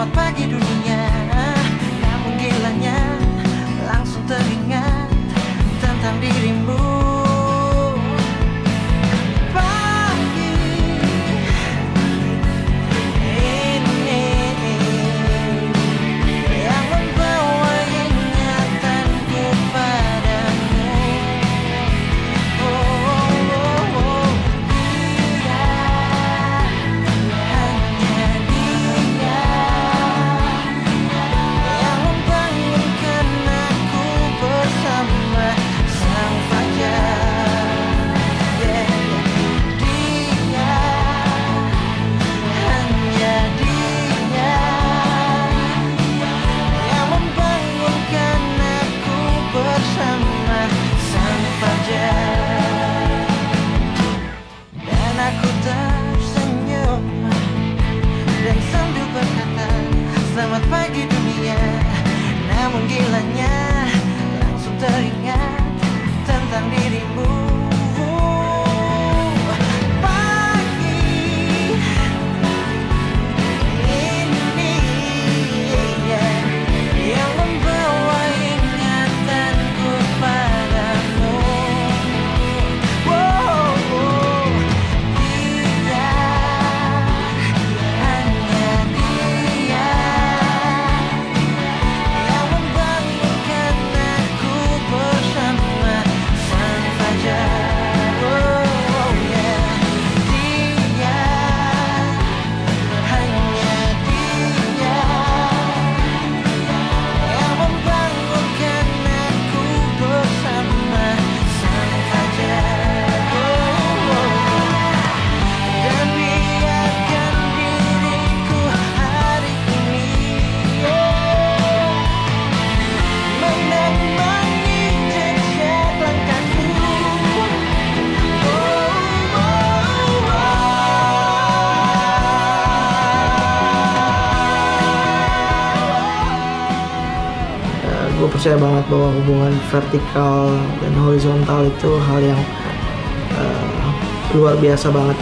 selamat pagi dunia. selamat pagi dunia. Namun gilanya percaya banget bahwa hubungan vertikal dan horizontal itu hal yang uh, luar biasa banget.